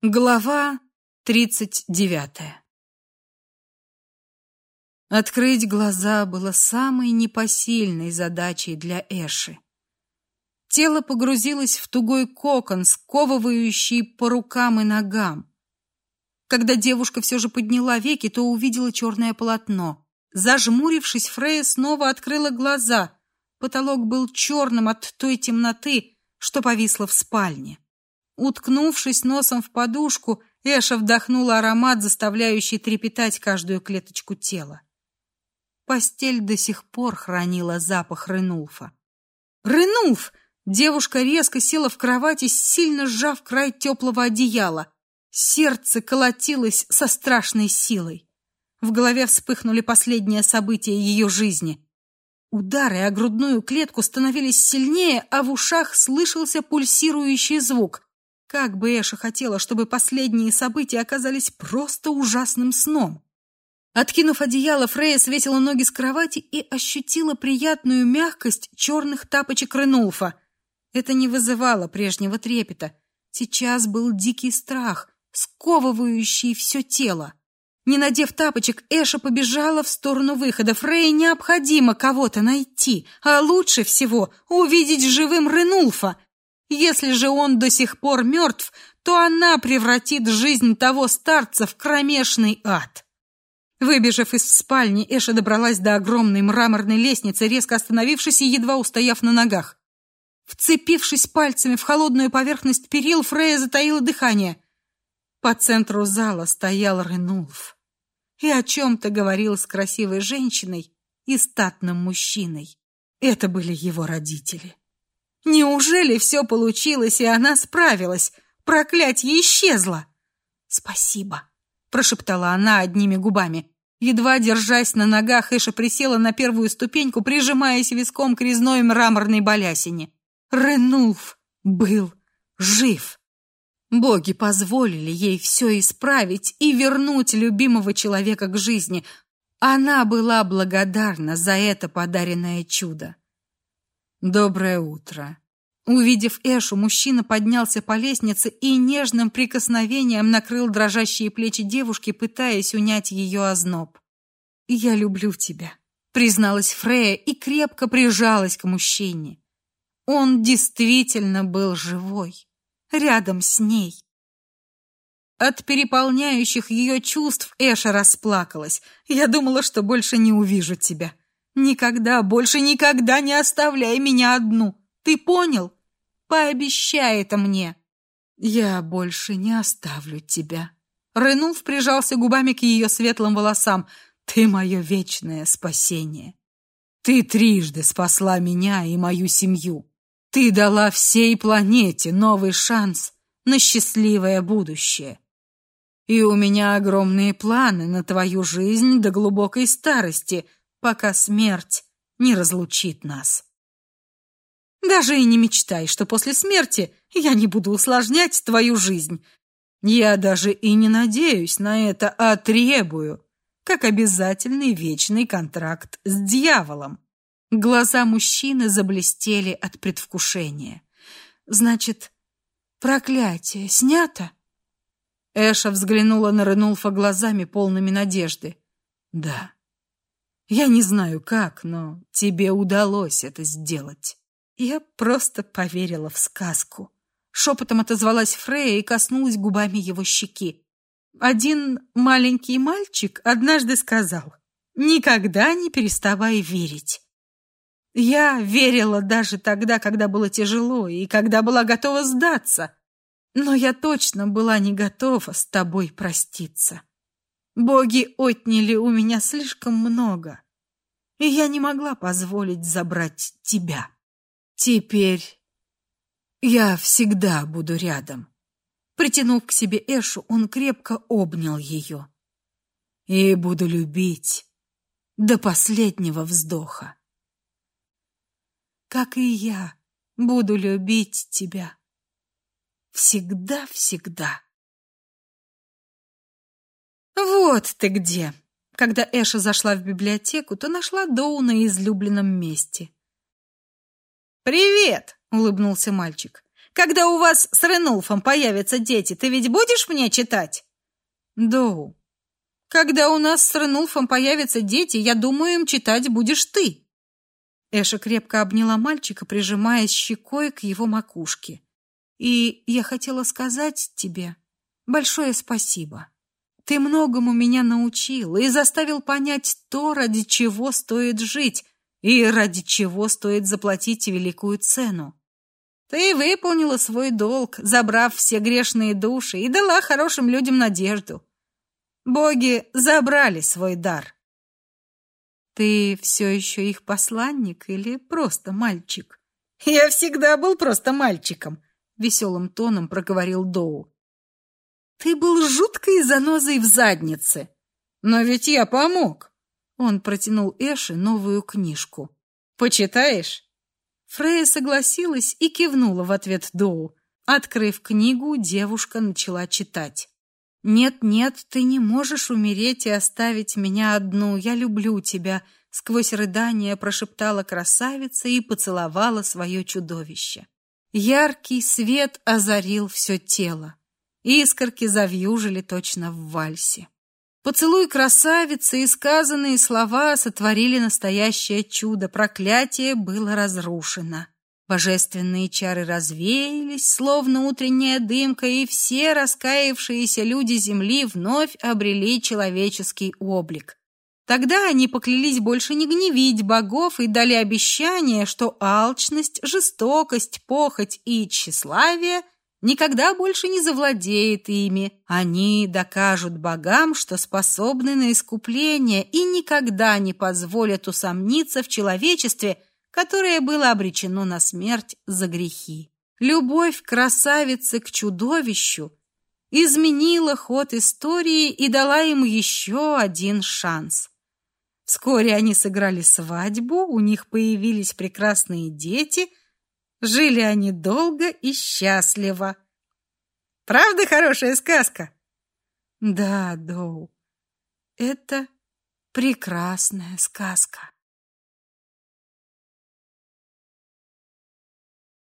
Глава тридцать девятая Открыть глаза было самой непосильной задачей для Эши. Тело погрузилось в тугой кокон, сковывающий по рукам и ногам. Когда девушка все же подняла веки, то увидела черное полотно. Зажмурившись, Фрея снова открыла глаза. Потолок был черным от той темноты, что повисла в спальне. Уткнувшись носом в подушку, Эша вдохнула аромат, заставляющий трепетать каждую клеточку тела. Постель до сих пор хранила запах Ренулфа. «Ренулф!» Девушка резко села в кровати, сильно сжав край теплого одеяла. Сердце колотилось со страшной силой. В голове вспыхнули последние события ее жизни. Удары о грудную клетку становились сильнее, а в ушах слышался пульсирующий звук. Как бы Эша хотела, чтобы последние события оказались просто ужасным сном. Откинув одеяло, Фрея свесила ноги с кровати и ощутила приятную мягкость черных тапочек Ренулфа. Это не вызывало прежнего трепета. Сейчас был дикий страх, сковывающий все тело. Не надев тапочек, Эша побежала в сторону выхода. Фрей необходимо кого-то найти, а лучше всего увидеть живым Ренулфа. Если же он до сих пор мертв, то она превратит жизнь того старца в кромешный ад. Выбежав из спальни, Эша добралась до огромной мраморной лестницы, резко остановившись и едва устояв на ногах. Вцепившись пальцами в холодную поверхность перил, Фрея затаила дыхание. По центру зала стоял Ренулф и о чем-то говорил с красивой женщиной и статным мужчиной. Это были его родители. Неужели все получилось, и она справилась? Проклятье исчезло. Спасибо, прошептала она одними губами. Едва держась на ногах, Эша присела на первую ступеньку, прижимаясь виском к резной мраморной балясине. Ренулф был жив. Боги позволили ей все исправить и вернуть любимого человека к жизни. Она была благодарна за это подаренное чудо. Доброе утро. Увидев Эшу, мужчина поднялся по лестнице и нежным прикосновением накрыл дрожащие плечи девушки, пытаясь унять ее озноб. "Я люблю тебя", призналась Фрея и крепко прижалась к мужчине. Он действительно был живой, рядом с ней. От переполняющих ее чувств Эша расплакалась. "Я думала, что больше не увижу тебя", Никогда, больше никогда не оставляй меня одну. Ты понял? Пообещай это мне. Я больше не оставлю тебя. Ренулф прижался губами к ее светлым волосам. Ты мое вечное спасение. Ты трижды спасла меня и мою семью. Ты дала всей планете новый шанс на счастливое будущее. И у меня огромные планы на твою жизнь до глубокой старости — пока смерть не разлучит нас. Даже и не мечтай, что после смерти я не буду усложнять твою жизнь. Я даже и не надеюсь на это, а требую, как обязательный вечный контракт с дьяволом. Глаза мужчины заблестели от предвкушения. Значит, проклятие снято? Эша взглянула на Ренулфа глазами полными надежды. Да. Я не знаю как, но тебе удалось это сделать. Я просто поверила в сказку. Шепотом отозвалась Фрея и коснулась губами его щеки. Один маленький мальчик однажды сказал: "Никогда не переставай верить". Я верила даже тогда, когда было тяжело и когда была готова сдаться. Но я точно была не готова с тобой проститься. Боги отняли у меня слишком много, и я не могла позволить забрать тебя. Теперь я всегда буду рядом. Притянув к себе Эшу, он крепко обнял ее. И буду любить до последнего вздоха. Как и я буду любить тебя всегда-всегда. Вот ты где. Когда Эша зашла в библиотеку, то нашла Доу на излюбленном месте. "Привет", улыбнулся мальчик. Когда у вас с Ренулфом появятся дети, ты ведь будешь мне читать? Доу. Когда у нас с Ренулфом появятся дети, я думаю, им читать будешь ты. Эша крепко обняла мальчика, прижимаясь щекой к его макушке. И я хотела сказать тебе большое спасибо. Ты многому меня научил и заставил понять то, ради чего стоит жить и ради чего стоит заплатить великую цену. Ты выполнила свой долг, забрав все грешные души и дала хорошим людям надежду. Боги забрали свой дар. Ты все еще их посланник или просто мальчик? Я всегда был просто мальчиком, веселым тоном проговорил Доу. Ты был жуткой занозой в заднице. Но ведь я помог. Он протянул Эше новую книжку. Почитаешь? Фрея согласилась и кивнула в ответ Доу. Открыв книгу, девушка начала читать. Нет, нет, ты не можешь умереть и оставить меня одну. Я люблю тебя, сквозь рыдания прошептала красавица и поцеловала свое чудовище. Яркий свет озарил все тело. Искорки завьюжили точно в вальсе. Поцелуй красавицы и сказанные слова сотворили настоящее чудо. Проклятие было разрушено. Божественные чары развеялись, словно утренняя дымка, и все раскаявшиеся люди земли вновь обрели человеческий облик. Тогда они поклялись больше не гневить богов и дали обещание, что алчность, жестокость, похоть и тщеславие – никогда больше не завладеет ими. Они докажут богам, что способны на искупление и никогда не позволят усомниться в человечестве, которое было обречено на смерть за грехи. Любовь красавицы к чудовищу изменила ход истории и дала ему еще один шанс. Вскоре они сыграли свадьбу, у них появились прекрасные дети – Жили они долго и счастливо. Правда хорошая сказка? Да, Доу. Это прекрасная сказка.